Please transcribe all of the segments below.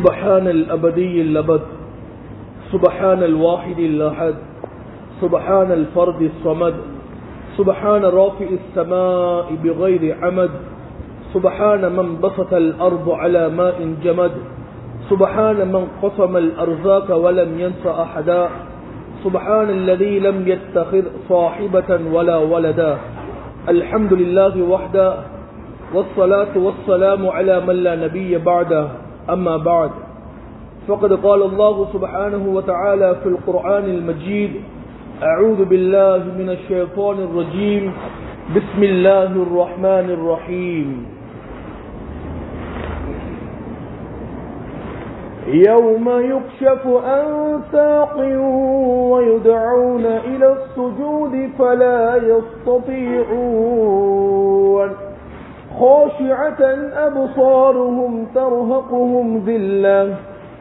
سبحان الأبدي اللبد سبحان الواحد الأحد سبحان الفرد الصمد سبحان رافع السماء بغير عمد سبحان من بسط الأرض على ماء جمد سبحان من قسم الأرزاق ولم ينس أحدا سبحان الذي لم يتخذ صاحبة ولا ولدا. الحمد لله وحده والصلاة والسلام على من لا نبي بعده. أما بعد فقد قال الله سبحانه وتعالى في القرآن المجيد أعوذ بالله من الشيطان الرجيم بسم الله الرحمن الرحيم. يوم يكشف عن ساق ويدعون إلى السجود فلا يستطيعون. خاشعة أبصارهم ترهقهم ذلة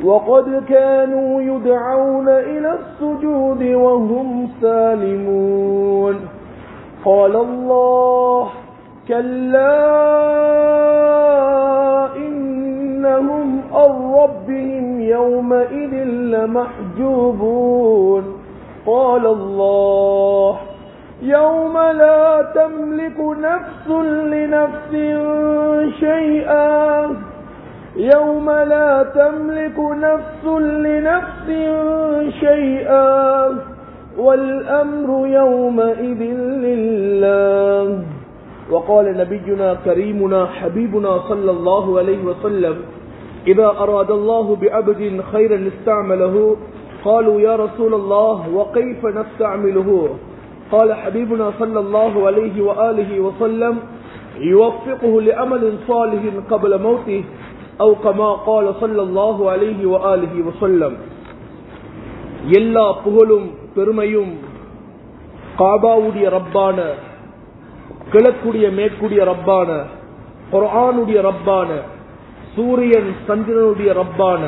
وقد كانوا يدعون إلى السجود وهم سالمون. قال الله كلا إنهم عن ربهم يومئذ لمحجوبون. قال الله يوم لا تملك نفس لنفس شيئا. يوم لا تملك نفس لنفس شيئا. والأمر يومئذ لله. وقال نبينا كريمنا حبيبنا صلى الله عليه وسلم إذا أراد الله بعبد خيرا استعمله قالوا يا رسول الله وكيف نستعمله؟ قال حبيبنا صلى الله عليه وآله وسلم يوفقه لأمل صالح قبل موته أو كما قال صلى الله عليه وآله وسلم எல்லா புகழும் பெருமையும் காபாவுடைய ரப்பான கிழக்குடைய மேற்குடைய ரப்பான குரானுடைய ரப்பான சூரியன் சந்திரனுடைய ரப்பான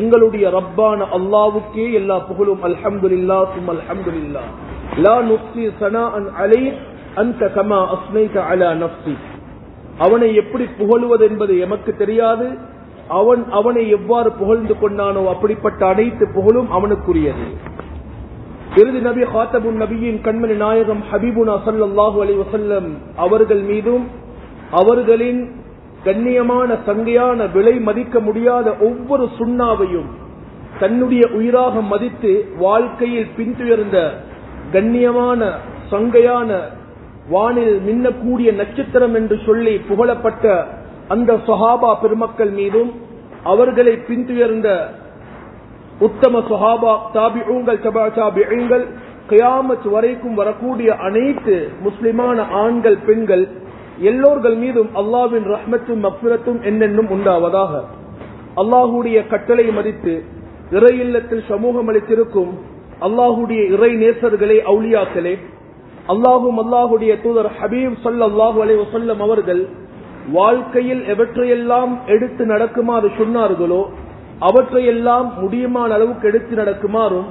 எங்களுடைய ரப்பான அல்லாவுக்கே எல்லா புகழும் அல்ஹம்துலில்லா சும் அல்ஹம்துலில்லா லா நுக்சி சனாஅன் அலை அந்த கமா அஸ்னைத அலா நஃப்சி அவனை எப்படி புகழுவது என்பது எமக்கு தெரியாது. அவன் அவனை எவ்வாறு புகழ்ந்து கொண்டானோ அப்படிப்பட்ட அனைத்து புகழும் அவனுக்குரியது. இறுதி நபி ஹாத்தபுன் நபியின் கண்மணி நாயகம் ஹபீபுனா சல்லாஹூ அலி வசல்லம் அவர்கள் மீதும் அவர்களின் கண்ணியமான சங்கையான விலை மதிக்க முடியாத ஒவ்வொரு சுண்ணாவையும் தன்னுடைய உயிராக மதித்து வாழ்க்கையில் பின்துயர்ந்த கண்ணியமான சங்கையான வானில் மின்னக்கூடிய நட்சத்திரம் என்று சொல்லி புகழப்பட்ட அந்த சொஹாபா பெருமக்கள் மீதும் அவர்களை பின்துயர்ந்த உத்தம சொஹாபா தாபிகள் தபா தாபிகள் கயாமத் வரைக்கும் வரக்கூடிய அனைத்து முஸ்லிமான ஆண்கள் பெண்கள் எல்லோர்கள் மீதும் அல்லாவின் ரஹ்மத்தும் மக்பிரத்தும் என்னென்னும் உண்டாவதாக. அல்லாஹுடைய கட்டளை மதித்து இறையில்லத்தில் சமூகம் அளித்திருக்கும் அல்லாஹுடைய இறை நேசர்களே அவுளியாக்களே அல்லாஹும் அல்லாஹுடைய தூதர் ஹபீப் சல்லாஹூ அலை வசல்லம் அவர்கள் வாழ்க்கையில் எவற்றையெல்லாம் எடுத்து நடக்குமாறு சொன்னார்களோ அவற்றையெல்லாம் முடியுமான அளவுக்கு எடுத்து நடக்குமாறும்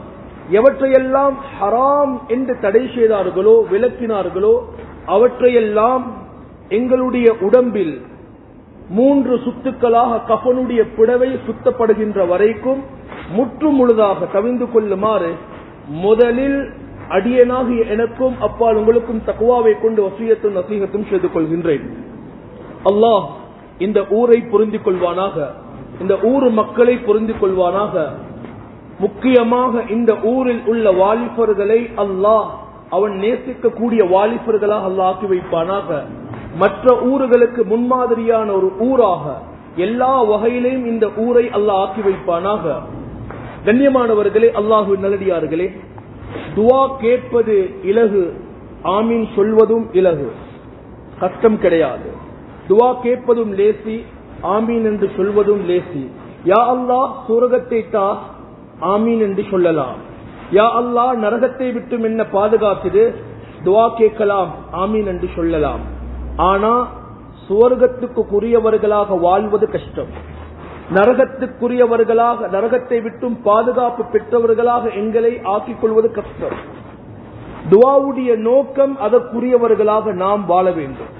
எவற்றையெல்லாம் ஹராம் என்று தடை செய்தார்களோ விளக்கினார்களோ அவற்றையெல்லாம் எங்களுடைய உடம்பில் மூன்று சுத்துக்களாக கபனுடைய புடவை சுத்தப்படுகின்ற வரைக்கும் முற்று முழுதாக கவிந்து கொள்ளுமாறு முதலில் அடியனாகிய எனக்கும் அப்பால் உங்களுக்கும் தக்குவாவை கொண்டு வசியத்தும் நசீகத்தும் செய்து கொள்கின்றேன். அல்லாஹ் இந்த ஊரை புரிந்து கொள்வானாக இந்த ஊர் மக்களை புரிந்து கொள்வானாக முக்கியமாக இந்த ஊரில் உள்ள வாலிபர்களை அல்லாஹ் அவன் நேசிக்கக்கூடிய வாலிபர்களாக அல்லாஹ் ஆக்கி வைப்பானாக. மற்ற ஊர்களுக்கு முன்மாதிரியான ஒரு ஊராக எல்லா வகையிலையும் இந்த ஊரை அல்லாஹ் ஆக்கி வைப்பானாக. கண்ணியமானவர்களே அல்லாஹு நல்லடியார்களே துவா கேட்பது இலகு ஆமீன் சொல்வதும் இலகு. கஷ்டம் கிடையாது. துவா கேட்பதும் லேசி ஆமீன் என்று சொல்வதும் லேசி. யா அல்லா சூரகத்தை தா ஆமீன் என்று சொல்லலாம். யா அல்லாஹ் நரகத்தை விட்டு என்ன பாதுகாத்தது? துவா கேட்கலாம் ஆமீன் என்று சொல்லலாம். ஆனா சுவர்க்கத்துக்கு குறியவர்களாக வாழ்வது கஷ்டம். நரகத்துக்குரியவர்களாக நரகத்தை விட்டும் பாதுகாப்பு பெற்றவர்களாக எங்களை ஆக்கிக் கொள்வது கஷ்டம். துவாவுடைய நோக்கம் அதற்குரியவர்களாக நாம் வாழ வேண்டும்.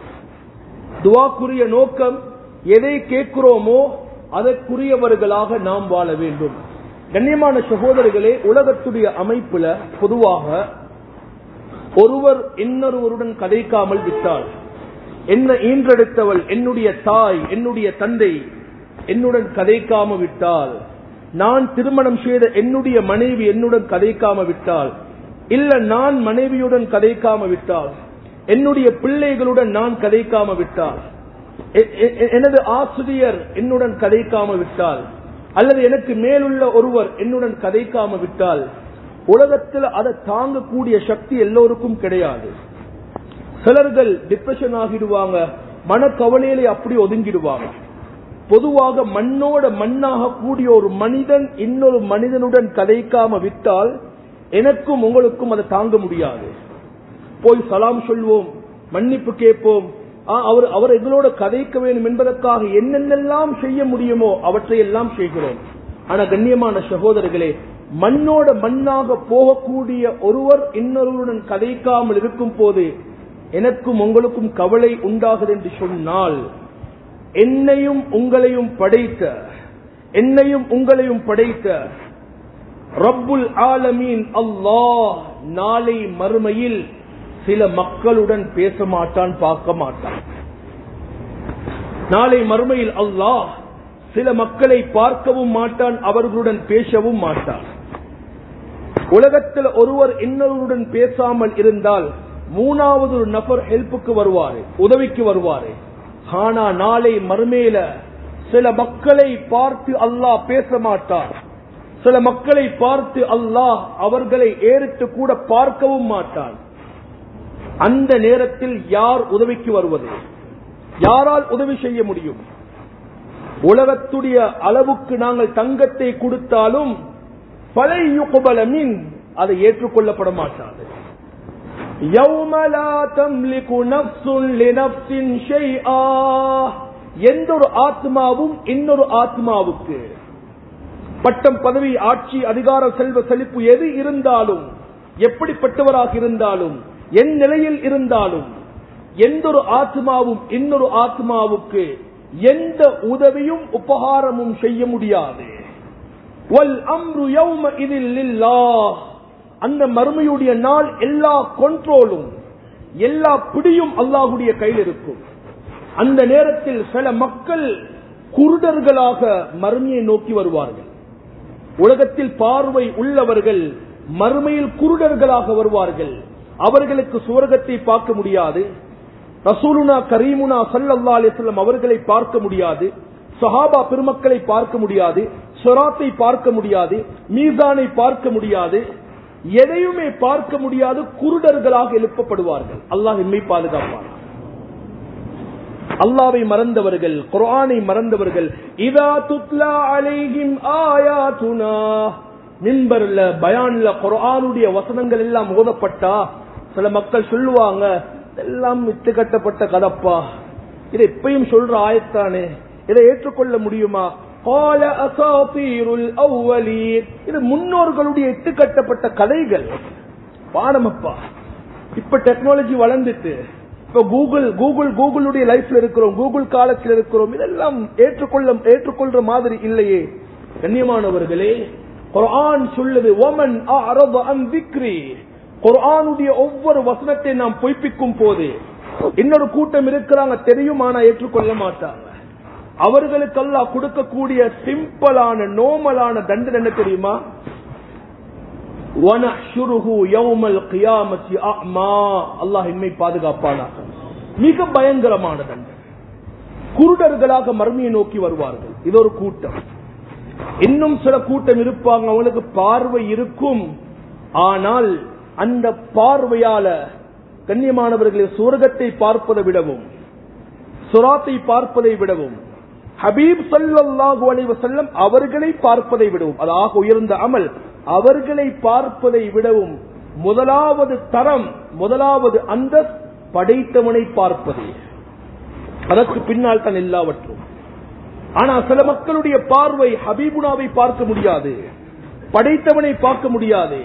துவாக்குரிய நோக்கம் எதை கேட்கிறோமோ அதற்குரியவர்களாக நாம் வாழ வேண்டும். கண்ணியமான சகோதரர்களே உலகத்துடைய அமைப்புல பொதுவாக ஒருவர் இன்னொருவருடன் கதைக்காமல் விட்டால் என்ன ஈன்றெடுத்தவள் என்னுடைய தாய் என்னுடைய தந்தை என்னுடன் கதைக்காம விட்டால் நான் திருமணம் செய்த என்னுடைய மனைவி என்னுடன் கதைக்காம விட்டால் இல்ல நான் மனைவியுடன் கதைக்காம விட்டால் என்னுடைய பிள்ளைகளுடன் நான் கதைக்காம விட்டால் எனது ஆசிரியர் என்னுடன் கதைக்காம விட்டால் அல்லது எனக்கு மேலுள்ள ஒருவர் என்னுடன் கதைக்காம விட்டால் உலகத்தில் அதை தாங்கக்கூடிய சக்தி எல்லோருக்கும் கிடையாது. சிலர்கள் டிப்ரெஷன் ஆகிடுவாங்க மனக்கவலையிலே அப்படி ஒதுங்கிடுவாங்க. பொதுவாக மண்ணோட மண்ணாக கூடிய ஒரு மனிதன் இன்னொரு மனிதனுடன் கதைக்காம விட்டால் எனக்கும் உங்களுக்கும் அதை தாங்க முடியாது. போய் சலாம் சொல்வோம் மன்னிப்பு கேட்போம். அவர் அவர் எங்களோட கதைக்க வேண்டும் என்பதற்காக என்னென்னலாம் செய்ய முடியுமோ அவற்றை எல்லாம் செய்கிறோம். ஆனா கண்ணியமான சகோதரர்களே மண்ணோட மண்ணாக போகக்கூடிய ஒருவர் இன்னொருவருடன் கதைக்காமல் இருக்கும் போது எனக்கும் உங்களுக்கும் கவலை உண்டாகுது என்று சொன்னால் என்னையும் உங்களையும் படைத்த என்னையும் உங்களையும் படைத்த ரப்புல் ஆலமீன் அல்லாஹ் நாளை மறுமையில் சில மக்களுடன் பேச மாட்டான் பார்க்க மாட்டான். நாளை மறுமையில் அல்லாஹ் சில மக்களை பார்க்கவும் மாட்டான் அவர்களுடன் பேசவும் மாட்டான். உலகத்தில் ஒருவர் இன்னொருடன் பேசாமல் இருந்தால் மூணாவது ஒரு நபர் ஹெல்ப்புக்கு வருவாரு உதவிக்கு வருவாரு. ஆனா நாளை மறுமையில சில மக்களை பார்த்து அல்லாஹ் பேச மாட்டார் சில மக்களை பார்த்து அல்லாஹ் அவர்களை ஏறிட்டு கூட பார்க்கவும் மாட்டான். அந்த நேரத்தில் யார் உதவிக்கு வருவது? யாரால் உதவி செய்ய முடியும்? உலகத்துடைய அளவுக்கு நாங்கள் தங்கத்தை கொடுத்தாலும் பழையுகுபலமின் அதை ஏற்றுக்கொள்ளப்பட மாட்டாது எந்த ஒரு ஆத்மாவும் இன்னொரு ஆத்மாவுக்கு. பட்டம் பதவி ஆட்சி அதிகார செல்வ செழிப்பு எது இருந்தாலும் எப்படிப்பட்டவராக இருந்தாலும் என் நிலையில் இருந்தாலும் எந்த ஒரு ஆத்மாவும் இன்னொரு ஆத்மாவுக்கு எந்த உதவியும் உபகாரமும் செய்ய முடியாது. அந்த மறுமையுடைய நாள் எல்லா கொண்ட்ரோலும் எல்லா பிடியும் அல்லாஹுடைய கையில் இருக்கும். அந்த நேரத்தில் சில மக்கள் குருடர்களாக மறுமையை நோக்கி வருவார்கள். உலகத்தில் பார்வை உள்ளவர்கள் மறுமையில் குருடர்களாக வருவார்கள். அவர்களுக்கு சுவர்க்கத்தை பார்க்க முடியாது. ரசூலுனா கரீமுனா சல்லா அலிஸ்லம் அவர்களை பார்க்க முடியாது. சஹாபா பெருமக்களை பார்க்க முடியாது. சொராத்தை பார்க்க முடியாது. மீசானை பார்க்க முடியாது. எதையுமே பார்க்க முடியாது குருடர்களாக எழுப்பப்படுவார்கள். அல்லாஹ் எம்மை பாதுகாப்பார் அல்லாவை மறந்தவர்கள் குரானை மறந்தவர்கள் இதா துத்லா அலைஹிம் ஆயாத்துனா மின்பர்ல பயான்ல குரானுடைய வசனங்கள் எல்லாம் ஓதப்பட்டா சில மக்கள் சொல்லுவாங்க எல்லாம் விட்டு கட்டப்பட்ட கதப்பா. இதை எப்பயும் சொல்ற ஆயத்தானே. இதை ஏற்றுக்கொள்ள முடியுமா? இது முன்னோர்களுடைய இட்டு கட்டப்பட்ட கதைகள். பாடமப்பா இப்ப டெக்னாலஜி வளர்ந்துட்டு இப்ப கூகுள் கூகுள் கூகுளுடைய லைஃப்ல இருக்கிறோம் கூகுள் காலத்தில் இருக்கிறோம் இதெல்லாம் ஏற்றுக்கொள்ள ஏற்றுக்கொள்ற மாதிரி இல்லையே. கண்ணியமானவர்களே குரான் சொல்லுது ஒமன் விக்ரி குர்ஆனுடைய ஒவ்வொரு வசனத்தை நாம் பொய்ப்பிக்கும் போது இன்னொரு கூட்டம் இருக்கிறாங்க தெரியும் ஆனா ஏற்றுக்கொள்ள மாட்டாங்க. அவர்களுக்கெல்லாம் கொடுக்கக்கூடிய சிம்பிளான நோமலான தண்டனை என்ன தெரியுமா? அல்லாஹ் பாதுகாப்பானாக. மிக பயங்கரமான தண்டனை. குருடர்களாக மர்மியை நோக்கி வருவார்கள். இது ஒரு கூட்டம். இன்னும் சில கூட்டம் இருப்பாங்க. அவங்களுக்கு பார்வை இருக்கும். ஆனால் அந்த பார்வையால கண்ணியமானவர்களை சுவர்க்கத்தை பார்ப்பதை விடவும் சுராத்தை பார்ப்பதை விடவும் ஹபீப் சல்லாஹூ அலைவ செல்லம் அவர்களை பார்ப்பதை விடவும் அதாக உயர்ந்த அமல் அவர்களை பார்ப்பதை விடவும் முதலாவது தரம் முதலாவது அந்த படைத்தவனை பார்ப்பது. அதற்கு பின்னால் தான் எல்லாவற்றும். ஆனா சில மக்களுடைய பார்வை ஹபீபுனாவை பார்க்க முடியாது படைத்தவனை பார்க்க முடியாது.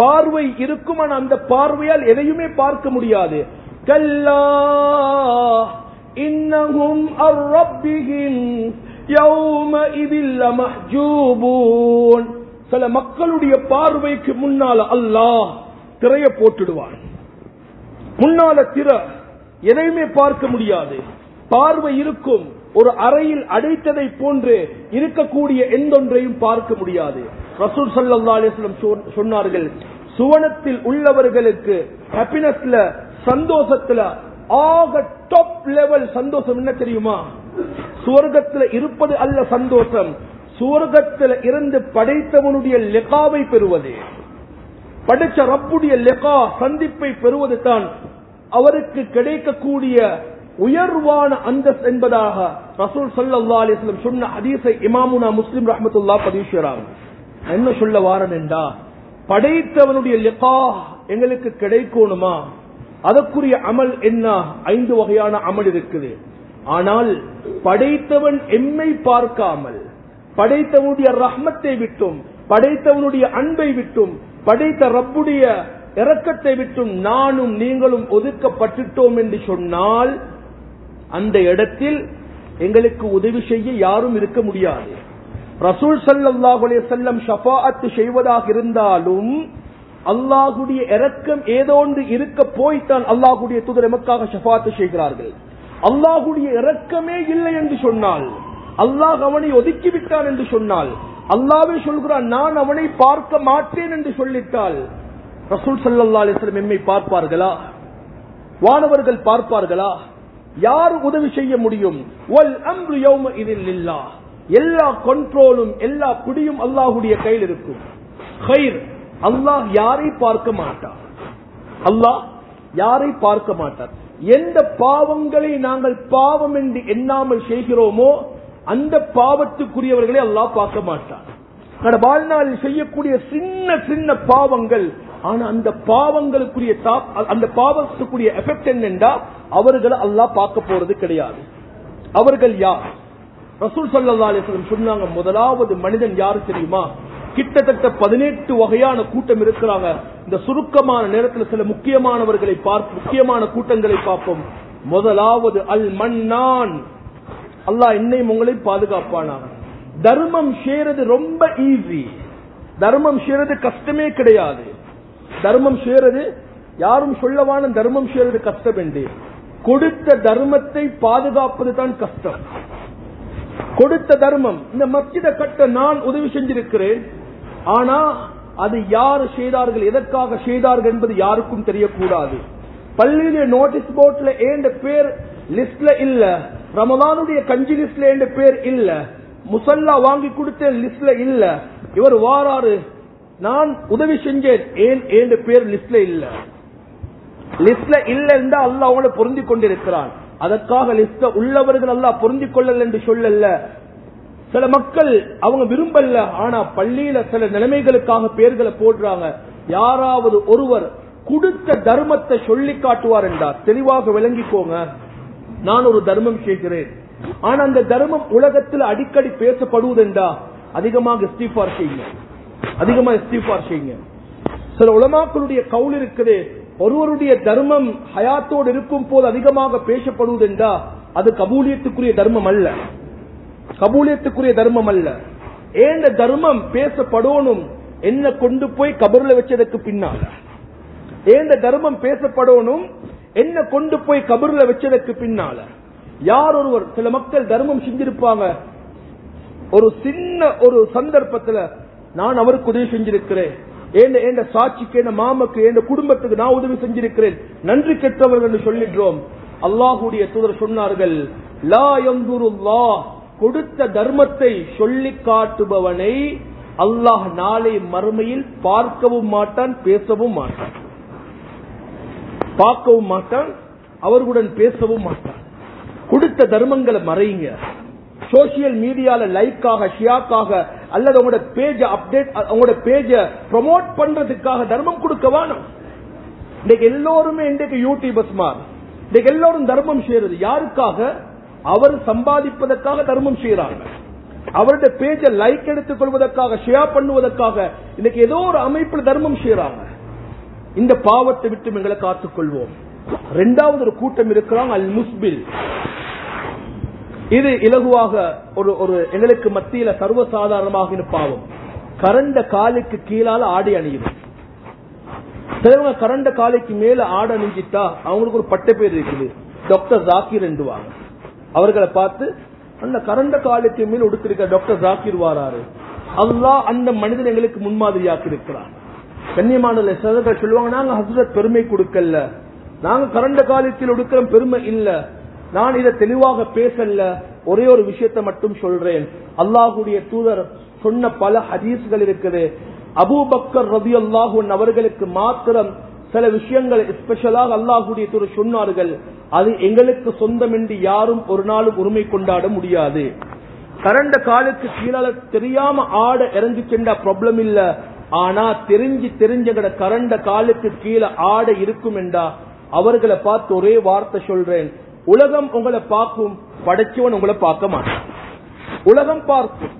பார்வை இருக்கும் அந்த பார்வையால் எதையுமே பார்க்க முடியாது. கல்லா இன்னகும் அர்ரப்பிஹிம் يَوْمَئِذٍ لَمَحْجُوبُونَ சில மக்களுடைய பார்வைக்கு முன்னால அல்லாஹ் திரைய போட்டுடுவான் முன்னால திற எதையுமே பார்க்க முடியாது பார்வை இருக்கும் ஒரு அறையில் அடைத்ததை போன்று இருக்கக்கூடிய எந்தொன்றையும் பார்க்க முடியாது ரசூல் சல்லா அலிஸ்லம் சொன்னார்கள் சுவனத்தில் உள்ளவர்களுக்கு ஹாப்பினஸ்ல சந்தோஷத்துல ஆக டாப் லெவல் சந்தோஷம் என்ன தெரியுமா? சுவர்க்கத்தில் இருப்பது அல்ல சந்தோஷம். சுவர்க்கத்தில் இருந்து படைத்தவனுடைய லெகாவை பெறுவது. படைச்ச ரப்புடைய லெகா சந்திப்பை பெறுவது தான் அவருக்கு கிடைக்கக்கூடிய உயர்வான அந்தஸ் என்பதாக ரசூல் சல்லா அலிஸ்லம் சொன்ன அதீசை இமாமுனா முஸ்லிம் ரஹமத்துல்லா பதீஸ்வராகும் என்ன சொல்ல வாரன் என்றா படைத்தவனுடைய லெகா எங்களுக்கு கிடைக்கணுமா? அதற்குரிய அமல் என்ன? ஐந்து வகையான அமல் இருக்குது. ஆனால் படைத்தவன் எம்மை பார்க்காமல் படைத்தவனுடைய ரஹ்மத்தை விட்டும் படைத்தவனுடைய அன்பை விட்டும் படைத்த ரப்புடைய இரக்கத்தை விட்டும் நானும் நீங்களும் ஒதுக்கப்பட்டுட்டோம் என்று சொன்னால் அந்த இடத்தில் எங்களுக்கு உதவி செய்ய யாரும் இருக்க முடியாது. ரசூல் சல்லாஹ் செல்லம் ஷபாத்து செய்வதாக இருந்தாலும் அல்லாஹுடைய இரக்கம் ஏதோ ஒன்று இருக்க போய்த்தான் அல்லாஹுடைய தூதர் எமக்காக சபாத்து செய்கிறார்கள். அல்லாஹுடைய இரக்கமே இல்லை என்று சொன்னால் அல்லாஹ் அவனை ஒதுக்கிவிட்டான் என்று சொன்னால் அல்லாவே சொல்கிறான் நான் அவனை பார்க்க மாட்டேன் என்று சொல்லிட்டால் ரசூல் சல்லா அலிஸ்லம் எம்மை பார்ப்பார்களா? வானவர்கள் பார்ப்பார்களா? யார் உதவி செய்ய முடியும்? எல்லா கண்ட்ரோலும் எல்லா பிடியும் அல்லாஹுடைய கையில் இருக்கும். அல்லாஹ் யாரை பார்க்க மாட்டார்? அல்லாஹ் யாரை பார்க்க மாட்டார்? எந்த பாவங்களை நாங்கள் பாவம் என்று எண்ணாமல் செய்கிறோமோ அந்த பாவத்துக்குரியவர்களை அல்லாஹ் பார்க்க மாட்டார். வாழ்நாளில் செய்யக்கூடிய சின்ன சின்ன பாவங்கள் ஆனா அந்த பாவங்களுக்குரிய அந்த பாவத்துக்குரிய எஃபெக்ட் என்னென்றா அவர்களை அல்லாஹ் பார்க்க போறது கிடையாது. அவர்கள் யார்? ரசூல் சல்லா அலிஸ்லம் சொன்னாங்க முதலாவது மனிதன் யாரு தெரியுமா? கிட்டத்தட்ட பதினெட்டு வகையான கூட்டம் இருக்கிறாங்க. இந்த சுருக்கமான நேரத்தில் சில முக்கியமானவர்களை பார்ப்போம் முக்கியமான கூட்டங்களை பார்ப்போம். முதலாவது அல் மன்னான் அல்லாஹ் என்னையும் உங்களை பாதுகாப்பானாங்க தர்மம் செய்யறது ரொம்ப ஈஸி தர்மம் செய்யறது கஷ்டமே கிடையாது. தர்மம் செய்யறது யாரும் சொல்லவான தர்மம் செய்யறது கஷ்டம் என்று. கொடுத்த தர்மத்தை பாதுகாப்பது தான் கஷ்டம். கொடுத்த தர்மம். இந்த மஸ்ஜித கட்ட நான் உதவி செஞ்சிருக்கிறேன். ஆனா அது யார் செய்தார்கள் எதற்காக செய்தார்கள் என்பது யாருக்கும் தெரியக்கூடாது. பள்ளியில நோட்டீஸ் போர்ட்ல ஏண்ட பேர் லிஸ்ட்ல இல்ல ரமதானுடைய கஞ்சி லிஸ்ட்ல ஏண்ட பேர் இல்ல முசல்லா வாங்கி கொடுத்த லிஸ்ட்ல இல்ல. இவர் வாராரு நான் உதவி செஞ்சேன் ஏன் ஏண்ட பேர் லிஸ்ட்ல இல்ல. லிஸ்ட்ல இல்ல இருந்தா அல்ல அவங்களை பொருந்தி கொண்டிருக்கிறான். அதற்காக லிஸ்ட உள்ளவர்கள் அல்ல பொருந்திக் கொள்ளல் என்று சொல்லல சில மக்கள் அவங்க விரும்பல ஆனா பள்ளியில சில நிலைமைகளுக்காக பேர்களை போடுறாங்க. யாராவது ஒருவர் கொடுத்த தர்மத்தை சொல்லி காட்டுவார் என்றார். தெளிவாக விளங்கிக்கோங்க. நான் ஒரு தர்மம் செய்கிறேன். ஆனா அந்த தர்மம் உலகத்தில் அடிக்கடி பேசப்படுவதென்றா? அதிகமாக இஸ்திஃபார் செய்யுங்க. அதிகமா இஸ்திஃபார் செய்யுங்க. சில உலமாக்களுடைய கவுல் இருக்குது. ஒருவருடைய தர்மம் ஹயாத்தோடு இருக்கும் போது அதிகமாக பேசப்படுவதென்றா? அது கபூலியத்துக்குரிய தர்மம் அல்ல. கபூலியத்துக்குரிய தர்மம் அல்ல. ஏந்த தர்மம் பேசப்படணும் என்ன கொண்டு போய் கபர்ல வச்சதுக்கு பின்னால. ஏந்த தர்மம் பேசப்படணும் என்ன கொண்டு போய் கபர்ல வச்சதுக்கு பின்னால. யார் ஒருவர் சில மக்கள் தர்மம் செஞ்சிருப்பாங்க. ஒரு சின்ன ஒரு சந்தர்ப்பத்துல நான் அவருக்கு உதவி செஞ்சிருக்கிறேன். ஏண்ட சாட்சிக்கு என் மாமக்கு என் குடும்பத்துக்கு நான் உதவி செஞ்சிருக்கிறேன். நன்றி கெட்டவர்கள் என்று சொல்லிடுறோம். அல்லாஹுடைய தூதர் சொன்னார்கள் லா எந்துருல்லா கொடுத்த தர்மத்தை சொல்லி காட்டுபவனை அல்லாஹ் நாளை மறுமையில் பார்க்கவும் மாட்டான் பேசவும் மாட்டான். பார்க்கவும் மாட்டான் அவர்களுடன் பேசவும் மாட்டான். கொடுத்த தர்மங்களை மறையுங்க. சோசியல் மீடியால லைக்காக ஷியாக்காக அல்லது உங்களோட பேஜ அப்டேட் உங்களோட பேஜ ப்ரொமோட் பண்றதுக்காக தர்மம் கொடுக்க வேணும். இன்னைக்கு எல்லோருமே இன்றைக்கு யூடியூபர்ஸ் மார். இன்னைக்கு எல்லோரும் தர்மம் செய்யறது யாருக்காக? அவர் சம்பாதிப்பதற்காக தர்மம் செய்யறாங்க அவருடைய பேஜ லைக் எடுத்துக் கொள்வதற்காக ஷேர் பண்ணுவதற்காக இன்னைக்கு ஏதோ ஒரு அமைப்பில் தர்மம் செய்யறாங்க இந்த பாவத்தை விட்டு எங்களை காத்துக் கொள்வோம். இரண்டாவது ஒரு கூட்டம் இருக்கிறாங்க அல் முஸ்பில் இது இலகுவாக ஒரு ஒரு எங்களுக்கு மத்தியில சர்வசாதாரணமாக பாவம். கரண்ட காலுக்கு கீழால ஆடை அணியும் சிலவங்க கரண்ட காலைக்கு மேல ஆடை அணிஞ்சிட்டா அவங்களுக்கு ஒரு பட்ட பேர் இருக்குது. டாக்டர் ஜாக்கிர் என்றுவாங்க. அவர்களை பார்த்து அந்த கரண்ட காலத்தின் மேல் உடுத்திருக்க டாக்டர் ஜாக்கிர் வாராரு. அல்லாஹ் அந்த மனிதன் எங்களுக்கு முன்மாதிரியாக்கி இருக்கிறார் கண்ணியமான சிலர்கள் சொல்லுவாங்க நாங்க ஹசரத் பெருமை கொடுக்கல. நாங்க கரண்ட காலத்தில் ஒடுக்கிற பெருமை இல்ல. நான் இதை தெளிவாக பேசல. ஒரே ஒரு விஷயத்தை மட்டும் சொல்றேன். அல்லாஹுடைய தூதர் சொன்ன பல ஹதீஸ்கள் இருக்குது. அபூபக்கர் ரவி அல்லாஹூன் அவர்களுக்கு மாத்திரம் சில விஷயங்கள் ஸ்பெஷலாக அல்லாஹுடைய துறை சொன்னார்கள். அது எங்களுக்கு சொந்தம் என்று யாரும் ஒரு நாளும் உரிமை கொண்டாட முடியாது. கரண்ட காலுக்கு கீழால தெரியாம ஆட இறங்கி சென்ற ப்ராப்ளம் இல்ல. ஆனா தெரிஞ்சு தெரிஞ்ச கரண்ட காலுக்கு கீழே ஆட இருக்கும் என்றா அவர்களை பார்த்து ஒரே வார்த்தை சொல்றேன். உலகம் உங்களை பார்க்கும் படைச்சவன் உங்களை பார்க்க மாட்டான். உலகம் பார்க்கும்.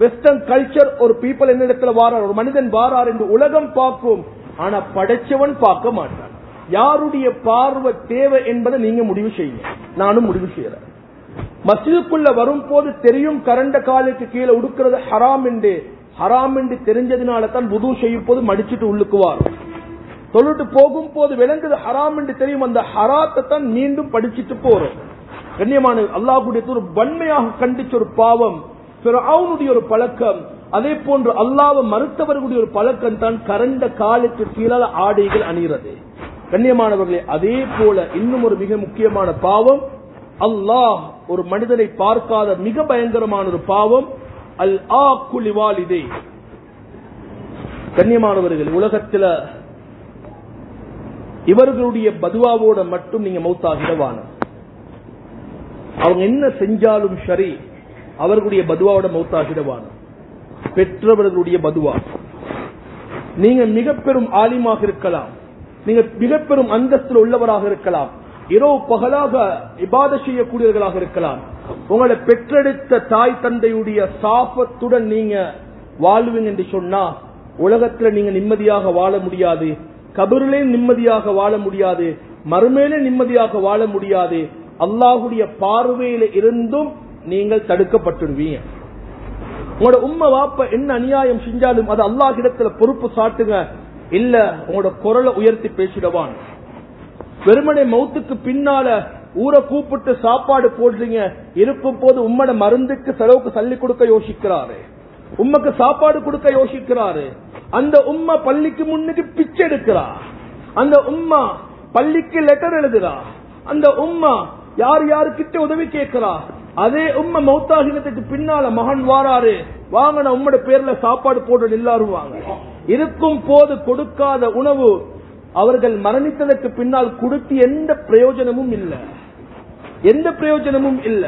வெஸ்டர்ன் கல்ச்சர் ஒரு பீப்புள் என்ன இடத்துல வாரார் ஒரு மனிதன் வாரார் என்று உலகம் பார்க்கும். ஆனா படைச்சவன் பார்க்க மாட்டான். யாருடைய பார்வை தேவை என்பதை நீங்க முடிவு செய்யுங்க. நானும் முடிவு செய்யறேன் மசிதுக்குள்ள வரும் போது தெரியும் கரண்ட காலுக்கு கீழே உடுக்கிறது ஹராம் என்று. ஹராம் என்று தெரிஞ்சதுனால தான் புது செய்யும் போது மடிச்சுட்டு உள்ளுக்குவார் சொல்லிட்டு போகும் போது விளங்குது ஹராம் என்று தெரியும். அந்த ஹராத்தை தான் மீண்டும் படிச்சுட்டு போறோம். கண்ணியமான அல்லாஹுடைய ஒரு வன்மையாக கண்டிச்ச ஒரு பாவம். அவனுடைய ஒரு பழக்கம். அதே போன்று அல்லாவை மறுத்தவர்களுடைய ஒரு பழக்கம் தான் கரண்ட காலுக்கு கீழால ஆடைகள் அணிகிறது கண்ணியமானவர்களே அதே போல இன்னும் ஒரு மிக முக்கியமான பாவம் அல்லாஹ் ஒரு மனிதனை பார்க்காத மிக பயங்கரமான ஒரு பாவம் அல் ஆ குலிவாலிதே கண்ணியமானவர்கள் உலகத்துல இவர்களுடைய பதுவாவோட மட்டும் நீங்க மௌத்தாகிடவான அவங்க என்ன செஞ்சாலும் சரி அவர்களுடைய பதுவாவோட மௌத்தாகிடவான பெற்றவர்களுடைய பதுவா நீங்க மிக பெரும் ஆலிமாக இருக்கலாம். நீங்க மிக பெரும் அந்தஸ்தில் உள்ளவராக இருக்கலாம். இரவு பகலாக இபாத செய்யக்கூடியவர்களாக இருக்கலாம். உங்களை பெற்றெடுத்த தாய் தந்தையுடைய சாபத்துடன் நீங்க வாழ்வீங்க என்று சொன்னா உலகத்துல நீங்க நிம்மதியாக வாழ முடியாது. கபரிலே நிம்மதியாக வாழ முடியாது. மறுமையிலே நிம்மதியாக வாழ முடியாது. அல்லாஹுடைய பார்வையில இருந்தும் நீங்கள் தடுக்கப்பட்டுடுவீங்க. உங்களோட உண்மை வாப்ப என்ன அநியாயம் செஞ்சாலும் அது அல்லாஹிடத்துல பொறுப்பு சாட்டுங்க. இல்ல உங்களோட குரலை உயர்த்தி பேசிடவான். வெறுமனை மௌத்துக்கு பின்னால ஊரை கூப்பிட்டு சாப்பாடு போடுறீங்க. இருக்கும் போது உம்மட மருந்துக்கு செலவுக்கு சல்லி கொடுக்க யோசிக்கிறாரு. உம்மக்கு சாப்பாடு கொடுக்க யோசிக்கிறாரு. அந்த உம்மா பள்ளிக்கு முன்னுக்கு பிச்சை எடுக்கிறா. அந்த உம்மா பள்ளிக்கு லெட்டர் எழுதுறா. அந்த உம்மா யார் யாருக்கிட்ட உதவி கேட்கிறா. அதே உண்மை மௌத்தாகினத்துக்கு பின்னால மகன் வாராரு. வாங்கின உம்மோட பேர்ல சாப்பாடு போட்டு எல்லாருவாங்க இருக்கும் போது கொடுக்காத உணவு அவர்கள் மரணித்ததற்கு பின்னால் கொடுத்து எந்த பிரயோஜனமும் இல்லை. எந்த பிரயோஜனமும் இல்ல.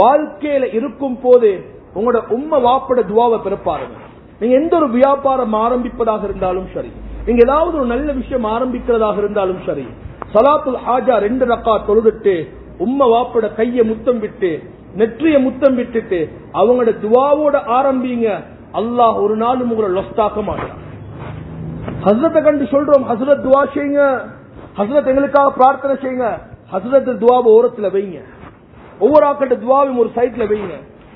வாழ்க்கையில இருக்கும் போது உங்களோட உண்மை வாப்பட துவாவை பிறப்பாருங்க. நீங்க எந்த ஒரு வியாபாரம் ஆரம்பிப்பதாக இருந்தாலும் சரி நீங்க ஏதாவது ஒரு நல்ல விஷயம் ஆரம்பிக்கிறதாக இருந்தாலும் சரி சலாத்துல் ஆஜா ரெண்டு ரக்கா தொழுதுட்டு உம்மை வாப்போட கைய முத்தம் விட்டு நெற்றிய முத்தம் விட்டுட்டு அவங்களோட துவாவோட ஆரம்பிங்க. அல்லாஹ் ஒரு நாளும் உங்களை லொஸ்தாக்க மாட்டான். ஹசரத்தை கண்டு சொல்றோம் ஹசரத் துவா செய்யுங்க. ஹசரத் எங்களுக்காக பிரார்த்தனை செய்யுங்க. ஹசரத் துவாவை ஓரத்துல வைங்க. ஒவ்வொரு ஆக்கட்ட துவாவையும் ஒரு சைட்ல வைங்க.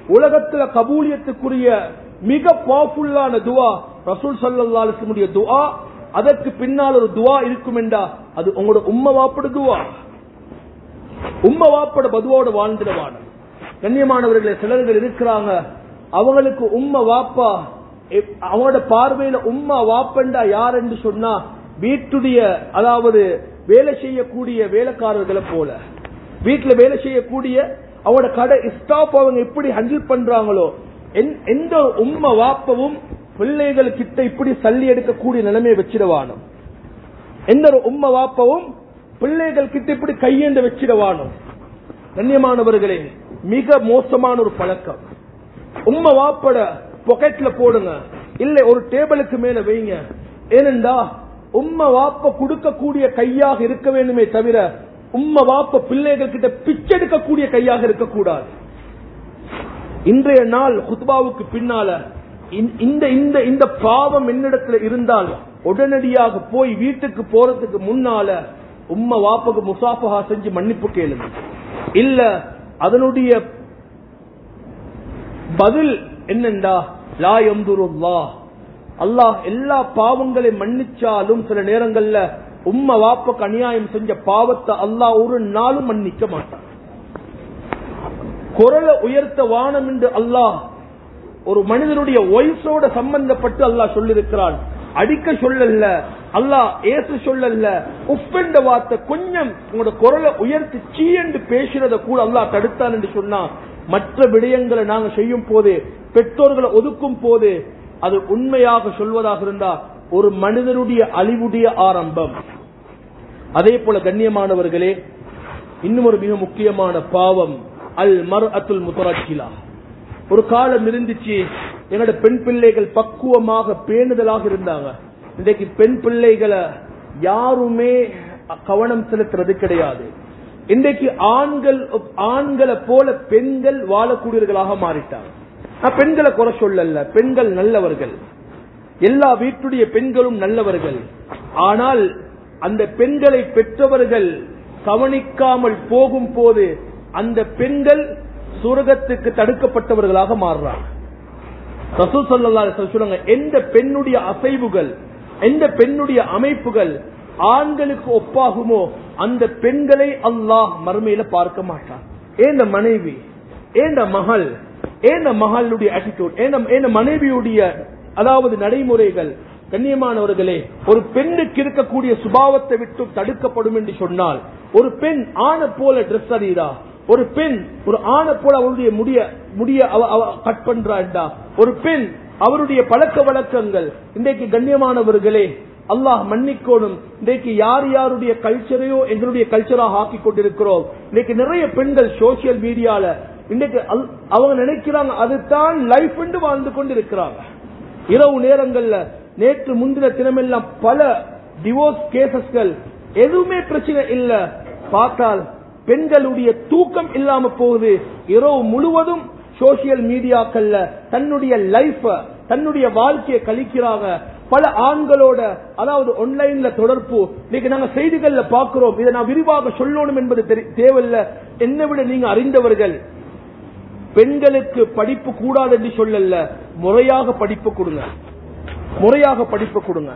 உலகத்துல கபூலியத்துக்குரிய மிக பவர்ஃபுல்லான துவா ரசூல் சல்லாஸ்முடைய துவா அதற்கு பின்னால் ஒரு துவா இருக்கும் என்றா அது உங்களோட உம்ம வாப்பட துவா. உம்ம வாப்பட பதுவோட வாழ்ந்துடவான. கண்ணியமானவர்களே சிலர்கள் இருக்கிறாங்க. அவங்களுக்கு உம்ம வாப்பா எப்- அவங்களோட பார்வையில உம்மா வாப்பண்டா யார் என்று சொன்னா வீட்டுடைய அதாவது வேலை செய்யக்கூடிய வேலைக்காரர்களை போல. வீட்டுல வேலை செய்யக்கூடிய அவங்களோட கடை ஸ்டாப் அவங்க எப்படி ஹேண்டில் பண்றாங்களோ எந்த- எந்த வாப்பவும் பிள்ளைகள் கிட்ட இப்படி சல்லி எடுக்கக்கூடிய நிலைமையை வச்சிடவானோ எந்த ஒரு உம்மை வாப்பவும் பிள்ளைகள் கிட்ட இப்படி கையேந்து வச்சிடவானோ கண்ணியமானவர்களே மிக மோசமான ஒரு பழக்கம். உண்மை வாப்பட பொக்கெட்ல போடுங்க. இல்ல ஒரு டேபிளுக்கு மேல வைங்க. ஏனென்றா உண்மை வாப்ப கொடுக்கக்கூடிய கையாக இருக்க வேண்டுமே தவிர உண்மை வாப்ப பிள்ளைகள் கிட்ட பிச்செடுக்கக்கூடிய கையாக இருக்கக்கூடாது. இன்றைய நாள் ஹுத்பாவுக்கு பின்னால இந்த இந்த இந்த பாவம் என்னிடத்துல இருந்தால் உடனடியாக போய் வீட்டுக்கு போறதுக்கு முன்னால உம்ம வாப்பக்கு முசாஃபஹா செஞ்சு மன்னிப்பு கேளுங்க. இல்ல அதனுடைய பதில் என்னண்டா? லா எம்புருல்லா அல்லாஹ் எல்லா பாவங்களையும் மன்னிச்சாலும் சில நேரங்கள்ல உம்ம வாப்புக்கு அநியாயம் செஞ்ச பாவத்தை அல்லாஹ் ஒரு நாளும் மன்னிக்க மாட்டான். குரலை உயர்த்த வானம் என்று அல்லாஹ் ஒரு மனிதனுடைய வயசோட சம்பந்தப்பட்டு அல்லாஹ் சொல்லிருக்கிறான் அடிக்க சொல்லல அல்லாஹ் ஏசு சொல்லல உப்பென்ற வார்த்தை கொஞ்சம் உங்களோட குரலை உயர்த்தி சீண்டு பேசுறத கூட அல்லாஹ் தடுத்தான் என்று சொன்னா மற்ற விடயங்களை நாங்க செய்யும் போது பெற்றோர்களை ஒதுக்கும் போது அது உண்மையாக சொல்வதாக இருந்தா ஒரு மனிதனுடைய அழிவுடைய ஆரம்பம். அதே போல கண்ணியமானவர்களே இன்னும் ஒரு மிக முக்கியமான பாவம் அல் மர் அத்துல் முத்தராட்சிலா ஒரு காலம் இருந்துச்சு எங்களோட பெண் பிள்ளைகள் பக்குவமாக பேணுதலாக இருந்தாங்க. இன்றைக்கு பெண் பிள்ளைகளை யாருமே கவனம் செலுத்துறது கிடையாது. இன்றைக்கு ஆண்கள் ஆண்களை போல பெண்கள் வாழக்கூடியவர்களாக மாறிட்டாங்க. நான் பெண்களை குறை சொல்லல. பெண்கள் நல்லவர்கள். எல்லா வீட்டுடைய பெண்களும் நல்லவர்கள். ஆனால் அந்த பெண்களை பெற்றவர்கள் கவனிக்காமல் போகும் போது அந்த பெண்கள் சுரகத்துக்கு தடுக்கப்பட்டவர்களாக மாறுறாங்க. எந்த பெண்ணுடைய அசைவுகள் எந்த பெண்ணுடைய அமைப்புகள் ஆண்களுக்கு ஒப்பாகுமோ அந்த பெண்களை அல்லாஹ் மறுமையில பார்க்க மாட்டான். ஏந்த மனைவி ஏந்த மகள் ஏந்த மகளுடைய ஆட்டிடியூட் ஏந்த மனைவியுடைய அதாவது நடைமுறைகள். கண்ணியமானவர்களே ஒரு பெண்ணுக்கு இருக்கக்கூடிய சுபாவத்தை விட்டு தடுக்கப்படும் என்று சொன்னால் ஒரு பெண் ஆணை போல ட்ரெஸ் அறியறா ஒரு பெண் ஒரு ஆணை போல அவருடைய முடிய முடிய அவ அவ கட் பண்றாண்டா ஒரு பெண் அவருடைய பழக்க வழக்கங்கள் இன்றைக்கு கண்ணியமானவர்களே அல்லாஹ் மன்னிக்கோணும். இன்றைக்கு யார் யாருடைய கல்ச்சரையோ எங்களுடைய கல்ச்சராக ஆக்கி கொண்டிருக்கிறோம். இன்னைக்கு நிறைய பெண்கள் சோசியல் மீடியால இன்னைக்கு அவங்க நினைக்கிறாங்க அதுதான் லைஃப் என்று வாழ்ந்து கொண்டிருக்கிறாங்க. இரவு நேரங்கள்ல நேற்று முந்தின தினமெல்லாம் பல டிவோர்ஸ் கேசஸ்கள் எதுவுமே பிரச்சனை இல்ல. பார்த்தால் பெண்களுடைய தூக்கம் இல்லாம போகுது. இரவு முழுவதும் சோசியல் மீடியாக்கள்ல தன்னுடைய லைஃப தன்னுடைய வாழ்க்கையை கழிக்கிறாங்க. பல ஆண்களோட அதாவது ஒன்லைன்ல தொடர்பு. இன்னைக்கு நாங்க செய்திகள்ல பாக்குறோம் இதை நான் விரிவாக சொல்லணும் என்பது தேவையில்ல. என்னை விட நீங்க அறிந்தவர்கள். பெண்களுக்கு படிப்பு கூடாது என்று சொல்லல. முறையாக படிப்பு கொடுங்க. முறையாக படிப்பு கொடுங்க.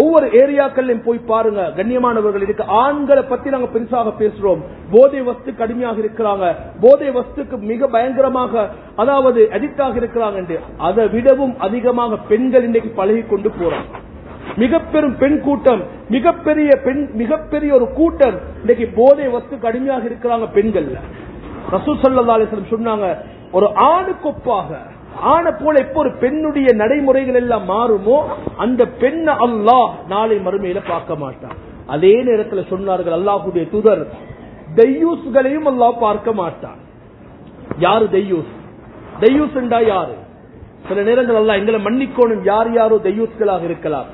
ஒவ்வொரு ஏரியாக்கள்லையும் போய் பாருங்க. கண்ணியமானவர்கள் இருக்கு ஆண்களை பத்தி நாங்க பெருசாக பேசுறோம். போதை வஸ்து கடுமையாக இருக்கிறாங்க. போதை வஸ்துக்கு மிக பயங்கரமாக அதாவது அடிக்ட் ஆக இருக்கிறாங்க என்று. அதை விடவும் அதிகமாக பெண்கள் இன்னைக்கு பழகி கொண்டு போறாங்க. மிக பெரும் பெண் கூட்டம் மிகப்பெரிய பெண் மிகப்பெரிய ஒரு கூட்டம் இன்னைக்கு போதை வஸ்து கடுமையாக இருக்கிறாங்க பெண்கள் ரசூ ஸல்லல்லாஹு சொன்னாங்க ஒரு ஆணுக்கொப்பாக ஆன போல எப்போ ஒரு பெண்ணுடைய நடைமுறைகள் எல்லாம் மாறுமோ அந்த பெண்ணை அல்லாஹ் நாளை மறுமையில பார்க்க மாட்டான். அதே நேரத்தில் சொன்னார்கள் அல்லாஹுடைய துதர் தெய்யூஸ்களையும் அல்லாஹ் பார்க்க மாட்டான். யாரு தெய்யூஸ் தெய்யூஸ் என்றா யாரு? சில நேரங்கள் அல்லாஹ் எங்களை மன்னிக்கோணும் யார் யாரோ தெய்யூஸ்களாக இருக்கலாம்.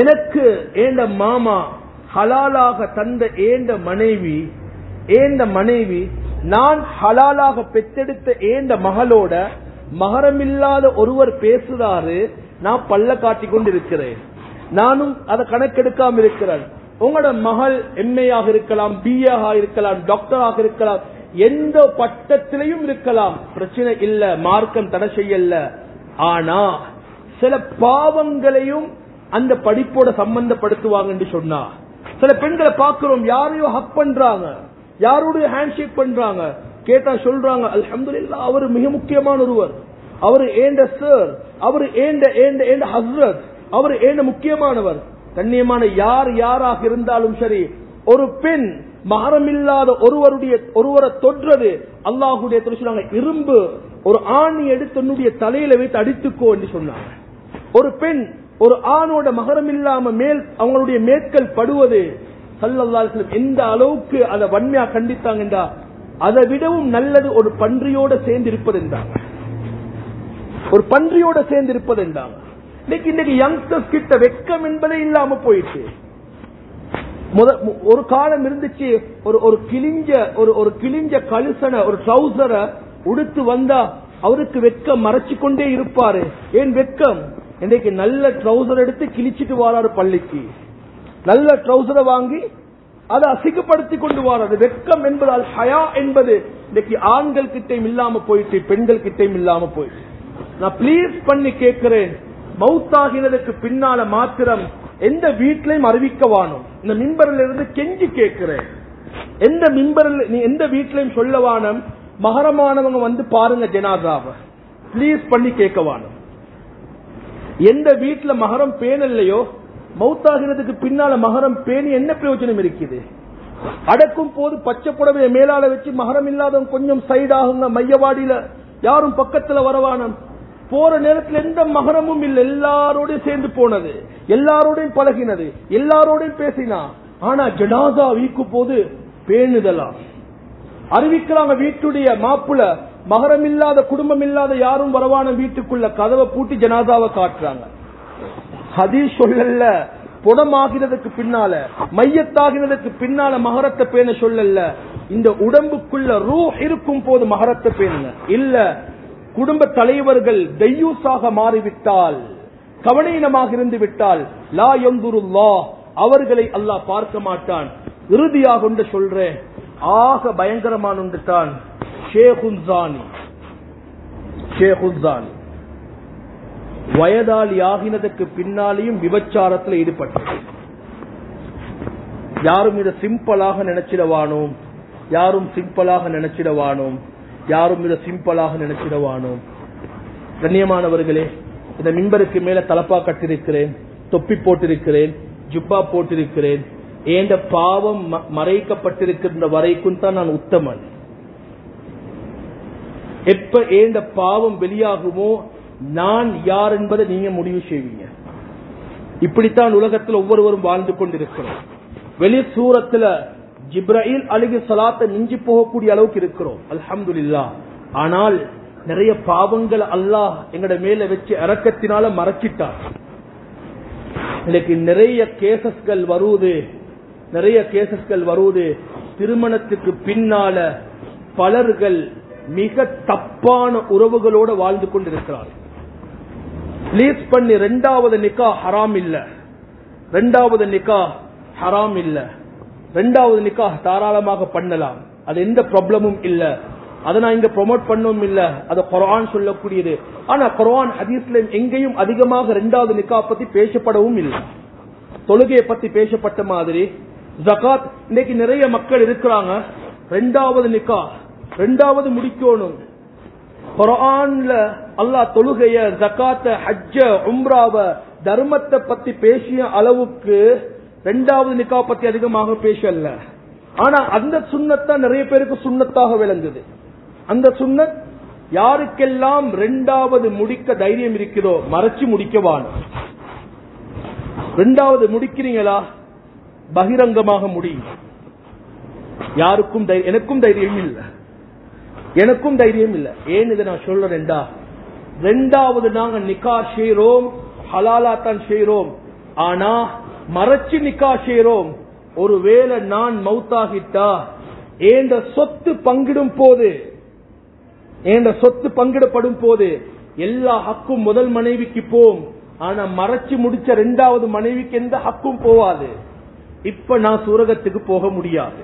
எனக்கு ஏண்ட மாமா ஹலாலாக தந்த ஏண்ட மனைவி ஏண்ட மனைவி நான் ஹலாலாக பெற்றெடுத்த ஏண்ட மகளோட மகரமில்லாத ஒருவர் பேசுறாரு நான் பல்ல காட்டிக்கொண்டு இருக்கிறேன் நானும் அதை கணக்கெடுக்காம இருக்கிறேன். உங்களோட மகள் எம்ஏயாக இருக்கலாம் பிஏஆக இருக்கலாம் டாக்டராக இருக்கலாம் எந்த பட்டத்திலையும் இருக்கலாம். பிரச்சனை இல்ல மார்க்கம் தடை செய்யல. ஆனா சில பாவங்களையும் அந்த படிப்போட சம்பந்தப்படுத்துவாங்க சொன்னா. சில பெண்களை பார்க்கிறோம் யாரையோ ஹக் பண்றாங்க யாரோட ஹேண்ட் ஷேக் பண்றாங்க கேட்டா சொல்றாங்க அல்ஹம்துலில்லாஹ் அவர் மிக முக்கியமான ஒருவர். அவர் ஏண்ட சார் அவர் ஏண்ட ஏண்ட ஏண்ட ஹஸ்ரத் அவர் ஏண்ட முக்கியமானவர். கண்ணியமான யார் யாராக இருந்தாலும் சரி ஒரு பெண் மகரமில்லாத ஒருவருடைய ஒருவரை தொற்றது அல்லாஹுடைய சொன்னாங்க இரும்பு ஒரு ஆணி எடுத்து தன்னுடைய தலையில வைத்து அடித்துக்கோ என்று சொன்னாங்க. ஒரு பெண் ஒரு ஆணோட மகரம் இல்லாம மேல் அவங்களுடைய மேற்கல் படுவது சல்லல்லாஹு எந்த அளவுக்கு அதை வன்மையா கண்டித்தாங்கன்றா அதை விடவும் நல்லது ஒரு பன்றியோட சேர்ந்து இருப்பது என்றாங்க. ஒரு பன்றியோட சேர்ந்து இருப்பது என்றாங்க. இன்னைக்கு இன்னைக்கு யங்ஸ்டர்ஸ் கிட்ட வெக்கம் என்பதே இல்லாம போயிடுச்சு. முத- மு- ஒரு காலம் இருந்துச்சு ஒரு ஒரு கிழிஞ்ச ஒரு ஒரு கிழிஞ்ச கழுசனை ஒரு ட்ரௌசரை உடுத்து வந்தா அவருக்கு வெக்கம் மறைச்சு கொண்டே இருப்பாரு. ஏன் வெக்கம் இன்றைக்கு நல்ல ட்ரௌசர் எடுத்து கிழிச்சிட்டு வராரு பள்ளிக்கு. நல்ல ட்ரௌசரை வாங்கி அதை அசிக்கப்படுத்திக் கொண்டு வாரது வெட்கம் என்பதால் ஹயா என்பது. இன்னைக்கு ஆண்கள் கிட்டையும் இல்லாம போயிட்டு பெண்கள் கிட்டையும் இல்லாம போயிட்டு. நான் ப்ளீஸ் பண்ணி கேட்கிறேன். மௌத்தாகினதுக்கு பின்னால மாத்திரம் எந்த வீட்லயும் அறிவிக்கவானோ இந்த மிம்பரில் இருந்து கெஞ்சி கேட்கிறேன். எந்த மிம்பரில் நீ எந்த வீட்லயும் சொல்லவானும் மகரமானவங்க வந்து பாருங்க ஜனாதாவை ப்ளீஸ் பண்ணி கேட்கவானம் எந்த வீட்டுல மகரம் பேன் இல்லையோ மௌத்தாகிறதுக்கு பின்னால மகரம் பேணி என்ன பிரயோஜனம் இருக்குது? அடக்கும் போது பச்சை புடவைய மேலால வச்சு மகரம் இல்லாதவங்க கொஞ்சம் சைடாகுங்க மையவாடியில யாரும் பக்கத்துல வரவானம். போற நேரத்தில் எந்த மகரமும் இல்லை. எல்லாரோடையும் சேர்ந்து போனது. எல்லாரோடையும் பழகினது. எல்லாரோடையும் பேசினா. ஆனா ஜனாதா வீக்கும் போது பேணுதலாம் அறிவிக்கிறாங்க வீட்டுடைய மாப்புல மகரம் இல்லாத குடும்பம் இல்லாத யாரும் வரவான வீட்டுக்குள்ள. கதவை பூட்டி ஜனாதாவை காட்டுறாங்க. ஹதீஸ் சொல்லல புடமாகிறதுக்கு பின்னால மையத்தாகிறதுக்கு பின்னால மகரத்தை பேண சொல்லல இந்த உடம்புக்குள்ள ரூ இருக்கும் போது மகரத்தை பேணுங்க. இல்ல குடும்ப தலைவர்கள் தெய்யூசாக மாறிவிட்டால் கவனீனமாக இருந்து விட்டால் லா எந்துருல்லா அவர்களை அல்லாஹ் பார்க்க மாட்டான். இறுதியாக ஒன்று சொல்றேன். ஆக பயங்கரமான ஒன்று தான் ஷேகுன்சானி ஷேகுன்சானி வயதாளி ஆகினதுக்கு பின்னாலேயும் விபச்சாரத்தில் ஈடுபட்டது யாரும் இதை சிம்பிளாக நினைச்சிடவானோம். யாரும் சிம்பிளாக நினைச்சிடவானோம். யாரும் இதை சிம்பிளாக நினைச்சிடவானோம். கண்ணியமானவர்களே இந்த மின்பருக்கு மேல தலப்பா கட்டிருக்கிறேன் தொப்பி போட்டிருக்கிறேன் ஜுப்பா போட்டிருக்கிறேன். ஏண்ட பாவம் மறைக்கப்பட்டிருக்கின்ற வரைக்கும் தான் நான் உத்தமன். எப்ப ஏண்ட பாவம் வெளியாகுமோ நான் யார் என்பதை நீங்க முடிவு செய்வீங்க. இப்படித்தான் உலகத்தில் ஒவ்வொருவரும் வாழ்ந்து கொண்டிருக்கிறோம். வெளி சூரத்துல ஜிப்ரஹில் அழுகி சலாத்தை மிஞ்சி போகக்கூடிய அளவுக்கு இருக்கிறோம். அல்ஹம்துல்லா ஆனால் நிறைய பாவங்கள் அல்லாஹ் எங்கட மேல வச்சு இறக்கத்தினால மறைச்சிட்டார் இன்னைக்கு நிறைய கேசஸ்கள் வருவது நிறைய கேசஸ்கள் வருவது திருமணத்துக்கு பின்னால பலர்கள் மிக தப்பான உறவுகளோடு வாழ்ந்து கொண்டிருக்கிறார்கள். லீஸ் பண்ணி ரெண்டாவது நிக்கா ஹராம் இல்ல. ரெண்டாவது நிக்கா ஹராம் இல்ல. ரெண்டாவது நிக்கா தாராளமாக பண்ணலாம். அது எந்த ப்ராப்ளமும் இல்ல. அதை நான் இங்க ப்ரொமோட் பண்ணவும் இல்ல. அது குரான் சொல்லக்கூடியது. ஆனா குரான் ஹதீஸ்ல எங்கேயும் அதிகமாக ரெண்டாவது நிக்கா பத்தி பேசப்படவும் இல்லை. தொழுகையை பத்தி பேசப்பட்ட மாதிரி. ஜகாத் இன்னைக்கு நிறைய மக்கள் இருக்கிறாங்க. ரெண்டாவது நிக்கா ரெண்டாவது முடிக்கணும். குரான்ல அல்லாஹ் தொழுகைய ஜக்காத்த ஹஜ்ஜ உம்ராவ தர்மத்தை பத்தி பேசிய அளவுக்கு ரெண்டாவது நிக்கா பத்தி அதிகமாக பேசல. ஆனா அந்த சுண்ணத்தான் நிறைய பேருக்கு சுண்ணத்தாக விளங்குது. அந்த சுண்ணத் யாருக்கெல்லாம் ரெண்டாவது முடிக்க தைரியம் இருக்கிறோ மறைச்சு முடிக்கவான். ரெண்டாவது முடிக்கிறீங்களா? பகிரங்கமாக முடியும் யாருக்கும் எனக்கும் தைரியம் இல்லை. எனக்கும் தைரியம் இல்ல. ஏன் இதை நான் சொல்றேன்டா ரெண்டாவது நாங்க நிக்கா செய்யறோம் ஹலாலா தான் செய்யறோம் ஆனா மறைச்சு நிக்கா செய்யறோம் ஒருவேளை நான் மவுத்தாகிட்டா ஏண்ட சொத்து பங்கிடும் போது ஏண்ட சொத்து பங்கிடப்படும் போது எல்லா ஹக்கும் முதல் மனைவிக்கு போம். ஆனா மறைச்சு முடிச்ச ரெண்டாவது மனைவிக்கு எந்த ஹக்கும் போவாது. இப்ப நான் சூரகத்துக்கு போக முடியாது.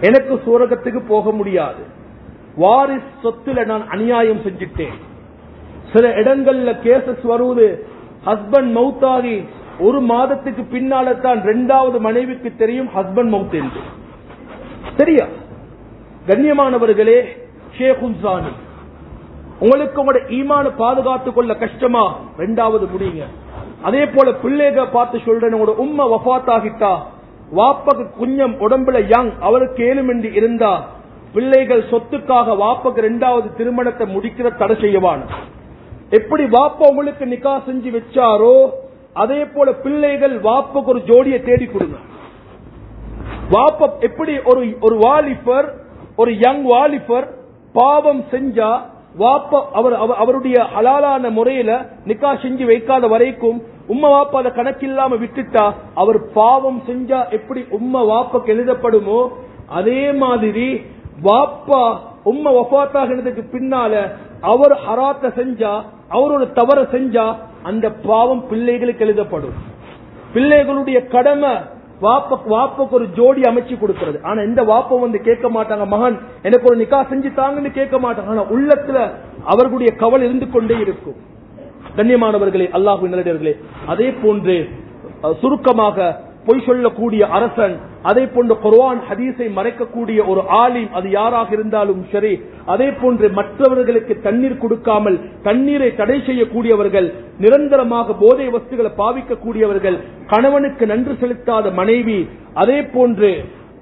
எனக்கு சூரகத்துக்கு போக முடியாது. வாரிஸ் சொத்துல நான் அநியாயம் செஞ்சுட்டேன். சில இடங்கள்ல கேசஸ் வருவது ஹஸ்பண்ட் மவுத்தாகி ஒரு மாதத்துக்கு பின்னால தான் ரெண்டாவது மனைவிக்கு தெரியும் ஹஸ்பண்ட் மவுத் என்று. சரியா கண்ணியமானவர்களே ஷேகுன்சானி உங்களுக்கு உங்களோட ஈமான பாதுகாத்துக் கொள்ள கஷ்டமா? ரெண்டாவது முடியுங்க அதே போல பிள்ளைக பார்த்து சொல்றேன் உங்களோட உம்மை வஃத் ஆகிட்டா வாப்பக்கு குஞ்சம் உடம்புல யங் அவருக்கு ஏழுமென்று இருந்தா பிள்ளைகள் சொத்துக்காக வாப்பக்கு ரெண்டாவது திருமணத்தை முடிக்கிற தடை செய்யவான. எப்படி வாப்பா உங்களுக்கு நிக்கா செஞ்சு வச்சாரோ அதே போல பிள்ளைகள் வாப்பக்கு ஒரு ஜோடியை தேடி கொடுங்க. வாப்ப எப்படி ஒரு ஒரு வாலிபர் ஒரு யங் வாலிபர் பாவம் செஞ்சா வாப்ப அவர் அவருடைய ஹலாலான முறையில நிக்கா செஞ்சு வைக்காத வரைக்கும் உம்ம வாப்பா அதை கணக்கில்லாம விட்டுட்டா அவர் பாவம் செஞ்சா எப்படி உம்ம வாப்பக்கு எழுதப்படுமோ அதே மாதிரி வாப்பா உம்ம வஃத்தாகினதுக்கு பின்னால அவர் ஹராத்த செஞ்சா அவரோட தவற செஞ்சா அந்த பாவம் பிள்ளைகளுக்கு எழுதப்படும். பிள்ளைகளுடைய கடமை வாப்ப வாப்பக்கு ஒரு ஜோடி அமைச்சு கொடுக்கிறது. ஆனா இந்த வாப்ப வந்து கேட்க மாட்டாங்க மகன் எனக்கு ஒரு நிக்கா செஞ்சு தாங்கன்னு கேட்க மாட்டாங்க. ஆனா உள்ளத்துல அவர்களுடைய கவல் இருந்து கொண்டே இருக்கும். கண்ணியமானவர்களே அல்லாஹு நல்லடியர்களே அதே போன்று சுருக்கமாக பொய் சொல்லக்கூடிய அரசன் அதே போன்று குர்வான் ஹதீஸை மறைக்கக்கூடிய ஒரு ஆலிம் அது யாராக இருந்தாலும் சரி அதே போன்று மற்றவர்களுக்கு தண்ணீர் கொடுக்காமல் தண்ணீரை தடை செய்யக்கூடியவர்கள் நிரந்தரமாக போதை வஸ்துகளை பாவிக்கக்கூடியவர்கள் கணவனுக்கு நன்றி செலுத்தாத மனைவி அதே போன்று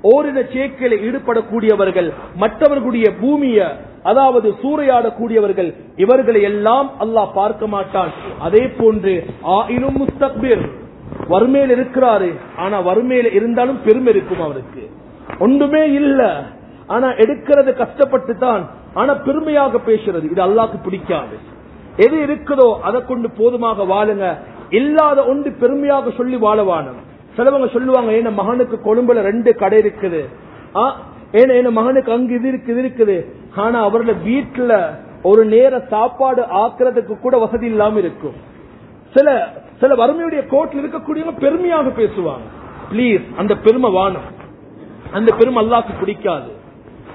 ஓரின சேக்கில ஈடுபடக்கூடியவர்கள் மற்றவர்களுடைய பூமியை அதாவது சூறையாடக்கூடியவர்கள் இவர்களை எல்லாம் அல்லாஹ் பார்க்க மாட்டான். அதே போன்று ஆயினும் முஸ்தக்பிர் வறுமையில் இருக்கிறாரு. ஆனா வறுமையில இருந்தாலும் பெருமை இருக்கும் அவருக்கு. ஒன்றுமே இல்ல. ஆனா எடுக்கிறது கஷ்டப்பட்டு தான் ஆனா பெருமையாக பேசுறது. இது அல்லாக்கு பிடிக்காது. எது இருக்குதோ அதை கொண்டு போதுமாக வாழுங்க. இல்லாத ஒன்று பெருமையாக சொல்லி வாழவானும். சிலவங்க சொல்லுவாங்க ஏன மகனுக்கு கொழும்புல ரெண்டு கடை இருக்குது. ஏன்னா என் மகனுக்கு அங்கு இது இருக்கு இது இருக்குது. ஆனா அவரோட வீட்டுல ஒரு நேர சாப்பாடு ஆக்குறதுக்கு கூட வசதி இல்லாம இருக்கும். சில சில வறுமையுடைய கோட்டில் இருக்கக்கூடியவங்க பெருமையாக பேசுவாங்க. பிளீஸ் அந்த பெருமை வானம். அந்த பெருமை அல்லாக்கு பிடிக்காது.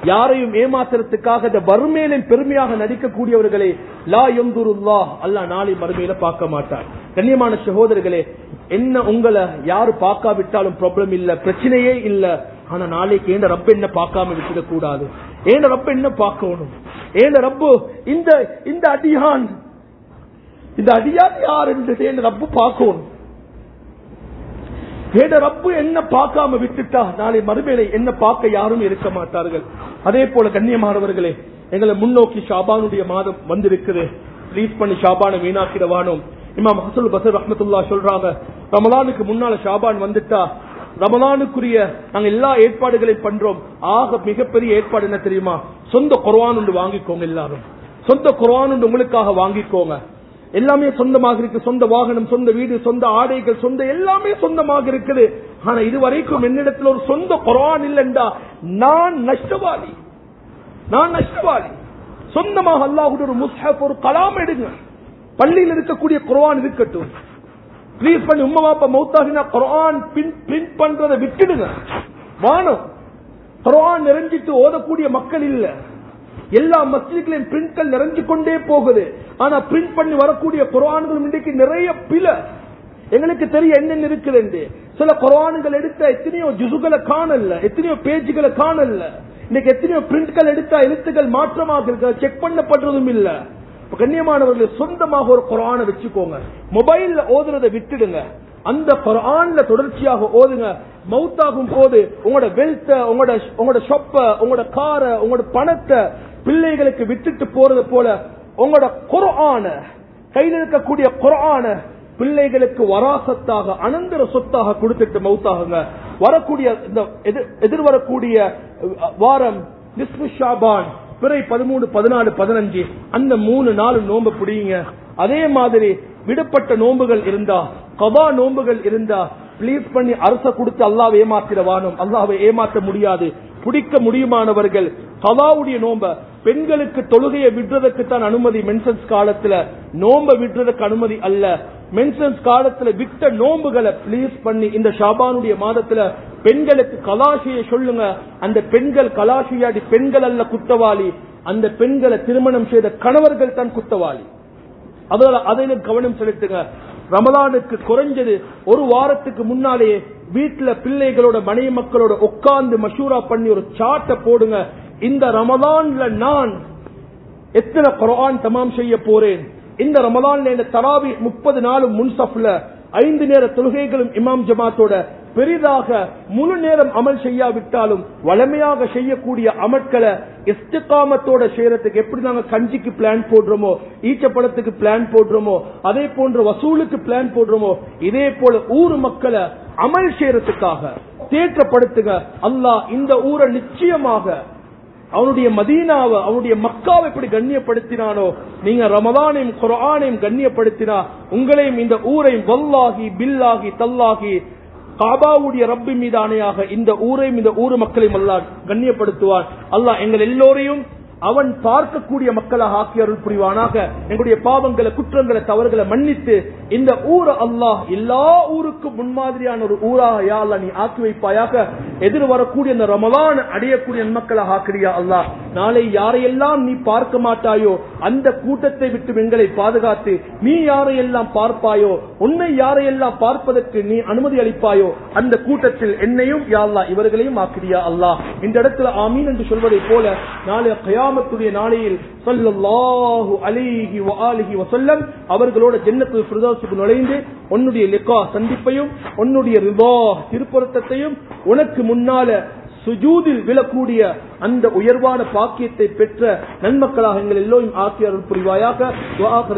யாரையும் ஏமாத்துறதுக்காக இந்த வறுமையிலும் பெருமையாக நடிக்கக்கூடியவர்களை லா எந்துருல்லா அல்லாஹ் நாளை மறுமையில பார்க்க மாட்டார். கண்ணியமான சகோதரர்களே என்ன உங்களை யாரு பார்க்காவிட்டாலும் ப்ராப்ளம் இல்ல பிரச்சனையே இல்ல. ஆனா நாளைக்கு ஏன் ரப்ப என்ன பார்க்காம விட்டுடக் கூடாது ஏன் ரப்ப என்ன பார்க்கணும்? ஏன் ரப்பு இந்த இந்த அடியான் இந்த அடியான் யார் என்று ரப்பு பார்க்கணும். ஏட ரப்பு என்ன பார்க்காம விட்டுட்டா நாளை மறுமையில என்ன பார்க்க யாரும் இருக்க மாட்டார்கள். அதே போல கண்ணியமானவர்களே எங்களை முன்னோக்கி ஷாபானுடைய மாதம் வந்திருக்குது. ப்ளீஸ் பண்ணி ஷாபானை வீணாக்கிடவானோம். இமாம் ஹசல் பசர் ரஹமத்துல்லா சொல்றாங்க ரமலானுக்கு முன்னால ஷாபான் வந்துட்டா ரமலானுக்குரிய நாங்க எல்லா ஏற்பாடுகளையும் பண்றோம். ஆக மிகப்பெரிய ஏற்பாடு என்ன தெரியுமா? சொந்த குர்ஆன் ஒன்று வாங்கிக்கோங்க எல்லாரும். சொந்த குரவானுண்டு ஒன்று உங்களுக்காக வாங்கிக்கோங்க. எல்லாமே சொந்தமாக இருக்கு. சொந்த வாகனம் சொந்த வீடு சொந்த ஆடைகள் சொந்த எல்லாமே சொந்தமாக இருக்குது. ஆனா இதுவரைக்கும் என்னிடத்தில் ஒரு சொந்த குரான் இல்லைண்டா. நான் நஷ்டவாளி நான் நஷ்டவாளி சொந்தமாக அல்லாஹுடைய ஒரு முஸ்ஹப் ஒரு கலாம் எடுங்க. பள்ளியில் இருக்கக்கூடிய குரான் இருக்கட்டும். பிளீஸ் பண்ணி உம்மா பாப்பா மௌத்தாகினா குரான் பிரிண்ட் பண்றதை விட்டுடுங்க. வானம். குரான் நிறைஞ்சிட்டு ஓதக்கூடிய மக்கள் இல்லை. எல்லா மஸ்ஜித்களையும் பிரிண்ட்கள் நிறைஞ்சு கொண்டே போகுது. ஆனா பிரிண்ட் பண்ணி வரக்கூடிய குரான்களும் இன்றைக்கு நிறைய பில எங்களுக்கு தெரிய என்னென்ன இருக்குது என்று. சில குரான்கள் எடுத்த எத்தனையோ ஜுசுகளை காணல எத்தனையோ பேஜுகளை காணல. இன்னைக்கு எத்தனையோ பிரிண்ட்கள் எடுத்தா எழுத்துக்கள் மாற்றமாக இருக்கு செக் பண்ணப்படுறதும் இல்ல. கண்ணியமானவர்கள் சொந்தமாக ஒரு குரான வச்சுக்கோங்க. மொபைல்ல ஓதுறதை விட்டுடுங்க. அந்த குரான்ல தொடர்ச்சியாக ஓதுங்க மவுத்தாகும் போது உங்களோட வெல்த்த உங்களோட உங்களோட ஷொப்ப உங்களோட கார உங்களோட பணத்தை பிள்ளைகளுக்கு விட்டுட்டு போறது போல உங்களோட குரான கையில் இருக்கக்கூடிய குரான பிள்ளைகளுக்கு வராசத்தாக அனந்தர சொத்தாக கொடுத்துட்டு மவுத்தாகுங்க. வரக்கூடிய இந்த எதிர்- எதிர்வரக்கூடிய வாரம் நிஸ்பு ஷாபான் பிறை பதிமூணு பதினாலு பதினஞ்சு அந்த மூணு நாலு நோன்பு பிடிங்க அதே மாதிரி விடுபட்ட நோன்புகள் இருந்தா கபா நோன்புகள் இருந்தா ப்ளீஸ் பண்ணி அரச கொடுத்து அல்லாவை ஏமாத்திடவானும் அல்லாவை ஏமாற்ற முடியாது. பிடிக்க முடியுமானவர்கள் கவாவுடைய நோம்ப பெண்களுக்கு தொழுகையை விடுறதுக்கு தான் அனுமதி மென்சன்ஸ் காலத்துல. நோம்ப விடுறதுக்கு அனுமதி அல்ல. மென்சன்ஸ் காலத்துல விட்ட நோம்புகளை ப்ளீஸ் பண்ணி இந்த ஷாபானுடைய மாதத்துல பெண்களுக்கு கலாஷியை சொல்லுங்க. அந்த பெண்கள் கலாசியாடி பெண்கள் அல்ல குத்தவாளி அந்த பெண்களை திருமணம் செய்த கணவர்கள் தான் குத்தவாளி அதனால அதிலும் கவனம் செலுத்துங்க. ரமலானுக்கு குறைஞ்சது ஒரு வாரத்துக்கு முன்னாலேயே வீட்டுல பிள்ளைகளோட மனைவி மக்களோட உட்கார்ந்து மஷூரா பண்ணி ஒரு சாட்டை போடுங்க. இந்த ரமதான்ல நான் எத்தனை குரான் தமாம் செய்ய போறேன்? இந்த ரமலான்ல இந்த தராவி முப்பது நாளும் முன்சப்ல ஐந்து நேர தொழுகைகளும் இமாம் ஜமாத்தோட பெரிதாக முழு நேரம் அமல் செய்யாவிட்டாலும் வளமையாக செய்யக்கூடிய அமட்களை இஸ்திகாமத்தோட செய்யறதுக்கு எப்படி நாங்க கஞ்சிக்கு பிளான் போடுறோமோ ஈச்சப்படத்துக்கு பிளான் போடுறோமோ அதே போன்ற வசூலுக்கு பிளான் போடுறோமோ இதே போல ஊர் மக்களை அமல் செய்யறதுக்காக தேற்றப்படுத்துங்க அல்லாஹ் இந்த ஊரை நிச்சயமாக அவனுடைய மதீனாவை அவனுடைய மக்காவை எப்படி கண்ணியப்படுத்தினானோ நீங்க ரமதானையும் குரானையும் கண்ணியப்படுத்தினா உங்களையும் இந்த ஊரையும் வல்லாகி பில்லாகி தல்லாகி காபாவுடைய ரப்பி மீது ஆணையாக இந்த ஊரையும் இந்த ஊர் மக்களையும் அல்லா கண்ணியப்படுத்துவார். அல்லாஹ் எங்கள் எல்லோரையும் அவன் பார்க்கக்கூடிய மக்களாக ஆக்கி அருள் புரிவானாக. எங்களுடைய பாவங்களை குற்றங்களை தவறுகளை மன்னித்து இந்த ஊரை அல்லாஹ் எல்லா ஊருக்கும் முன்மாதிரியான ஒரு ஊராக யா நீ ஆக்கி வைப்பாயாக. எதிர் வரக்கூடிய இந்த ரமலான் அடையக்கூடிய மக்களாக ஆக்கிறியா அல்லாஹ். நாளை யாரையெல்லாம் நீ பார்க்க மாட்டாயோ அந்த கூட்டத்தை விட்டு எங்களை பாதுகாத்து நீ யாரையெல்லாம் பார்ப்பாயோ உன்னை யாரையெல்லாம் பார்ப்பதற்கு நீ அனுமதி அளிப்பாயோ அந்த கூட்டத்தில் என்னையும் யாழ்லா இவர்களையும் ஆக்கிறியா அல்லாஹ். இந்த இடத்துல ஆமீன் என்று சொல்வதை போல நாளை கியாமத்துடைய நாளையில் சல்லாஹு அலிஹி அலிஹி வசல்லம் அவர்களோட ஜென்னத்து பிரதோசுக்கு நுழைந்து உன்னுடைய லிகா சந்திப்பையும் உன்னுடைய ரிவா திருப்பொருத்தத்தையும் உனக்கு முன்னால சுஜூதில் விழக்கூடிய அந்த உயர்வான பாக்கியத்தை பெற்ற நன்மக்களாக எங்கள் எல்லோரும் ஆசிரியர் புரிவாயாக.